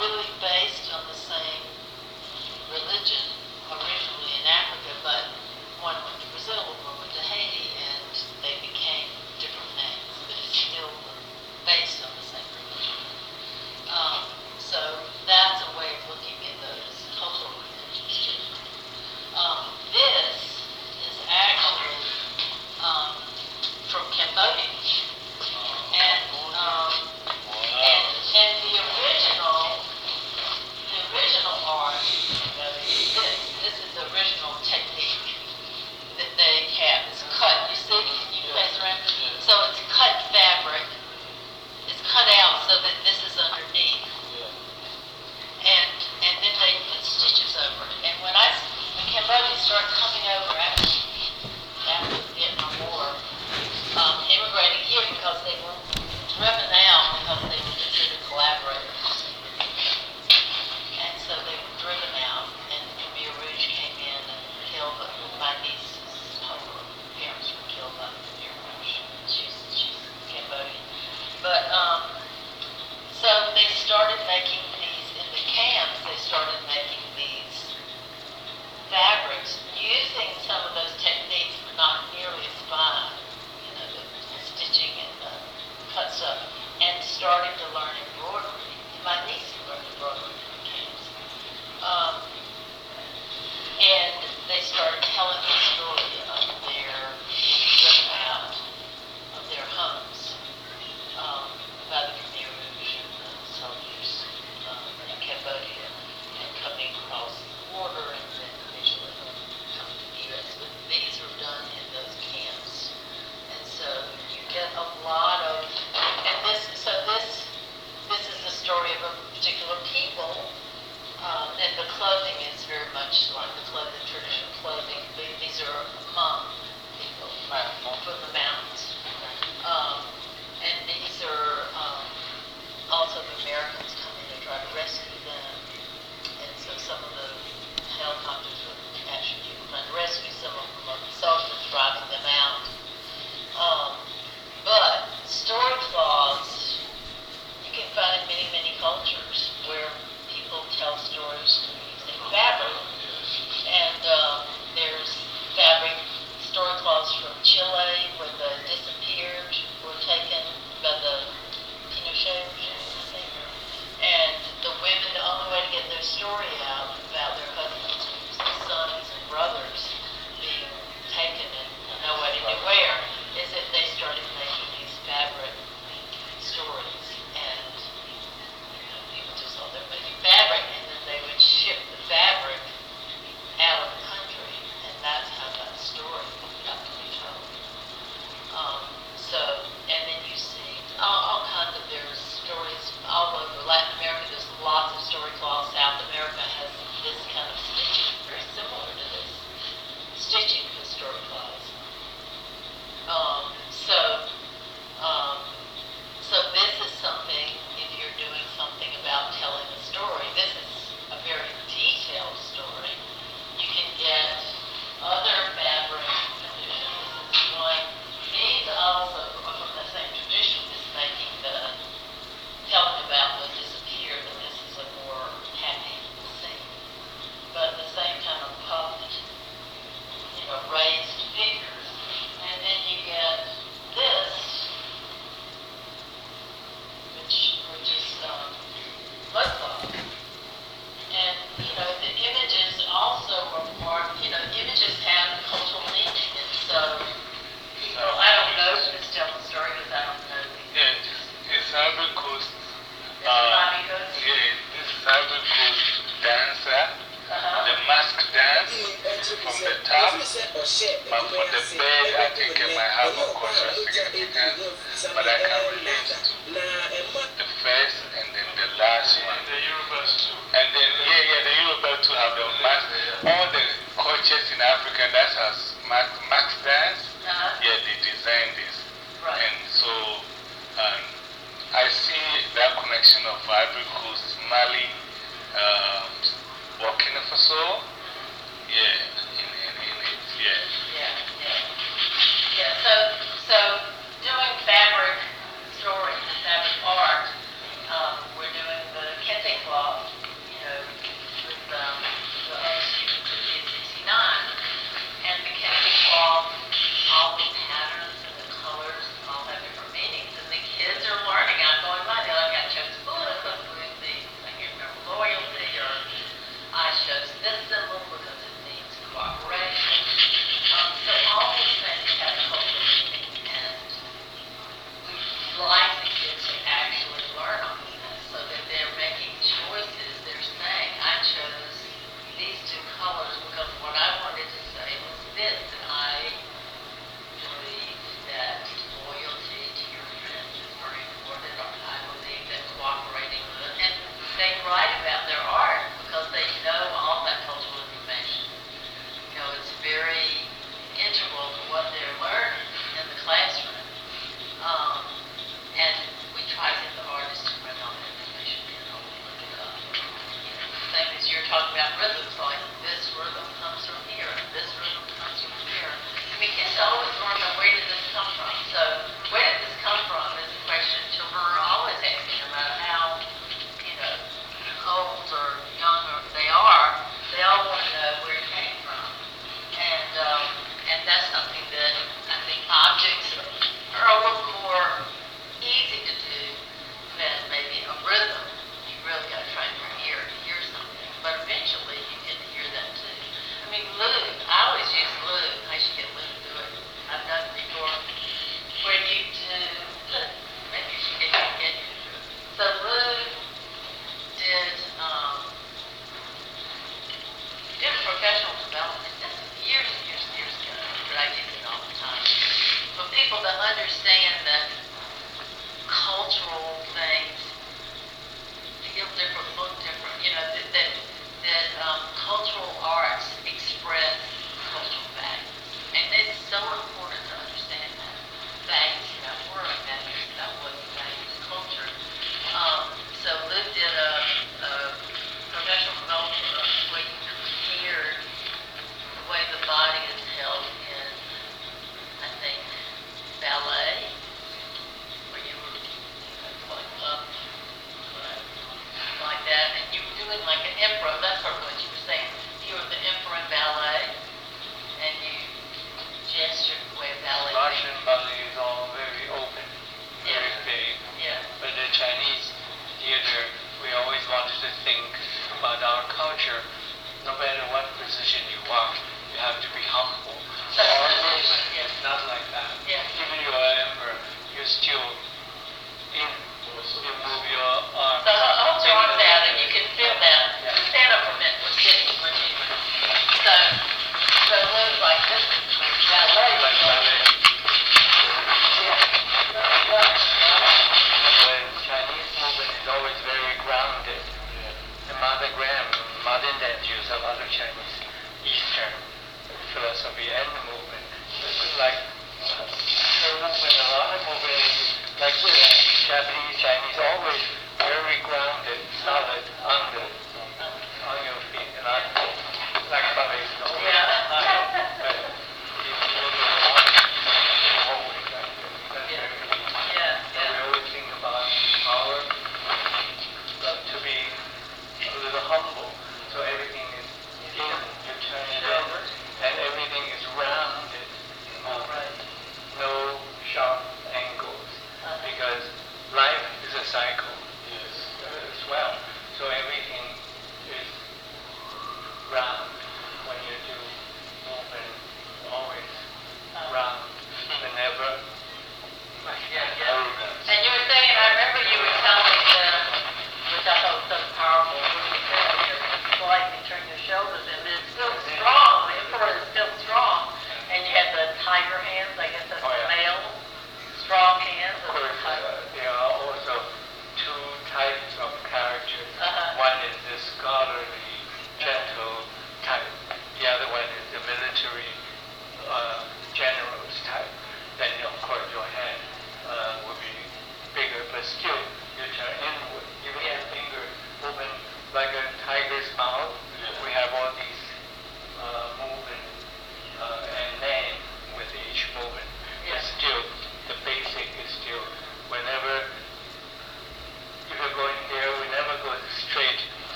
really based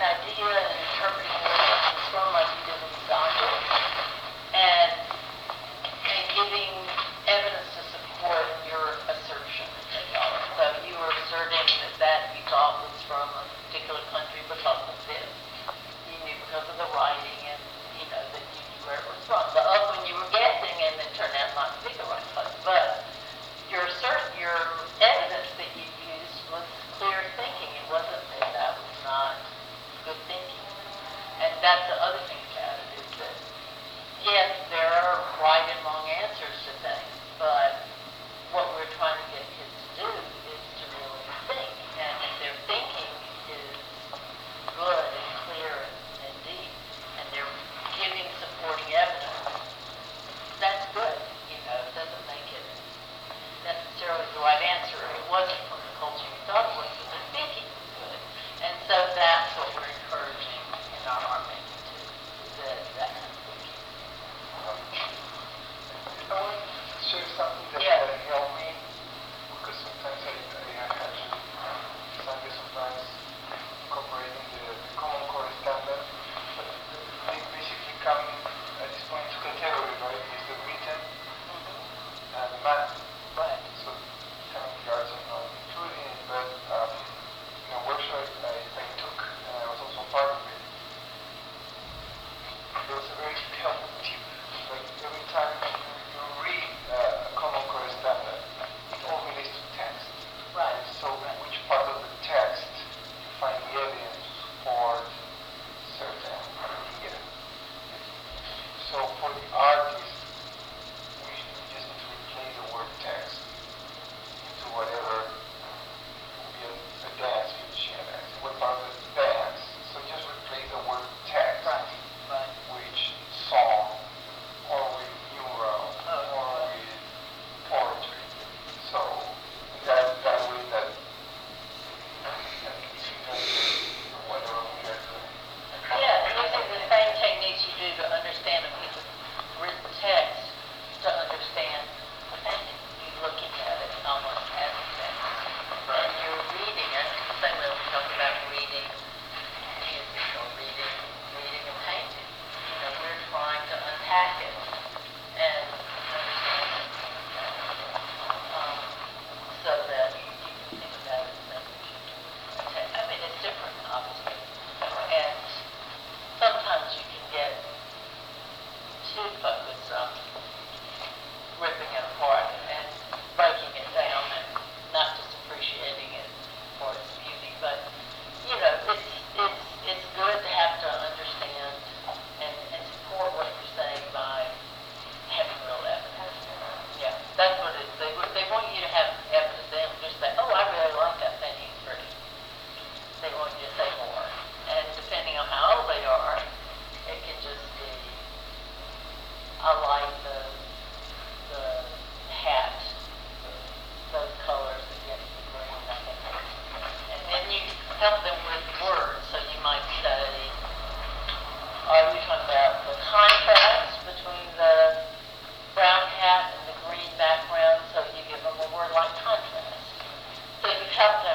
interpreting help them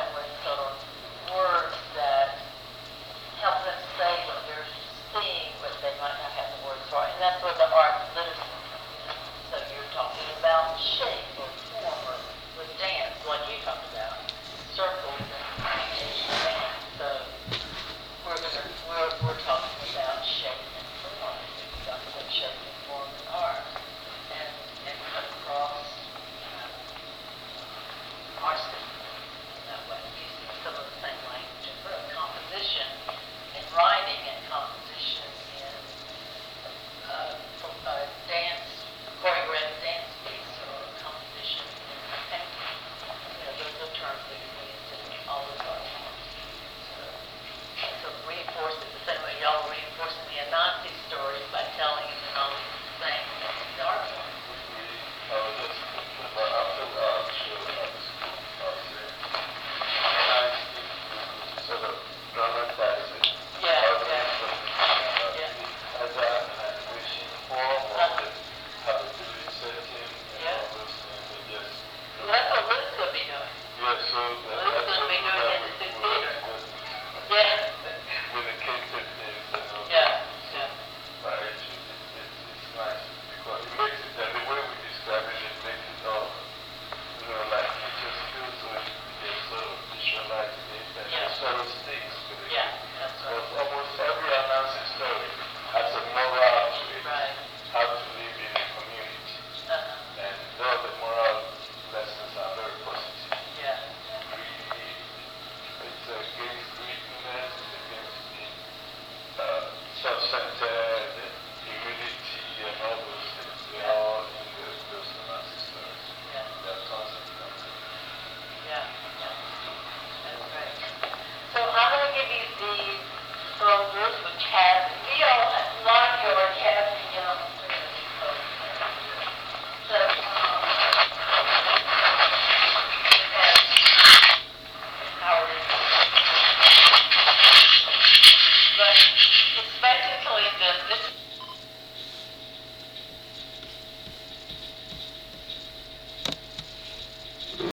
That's true.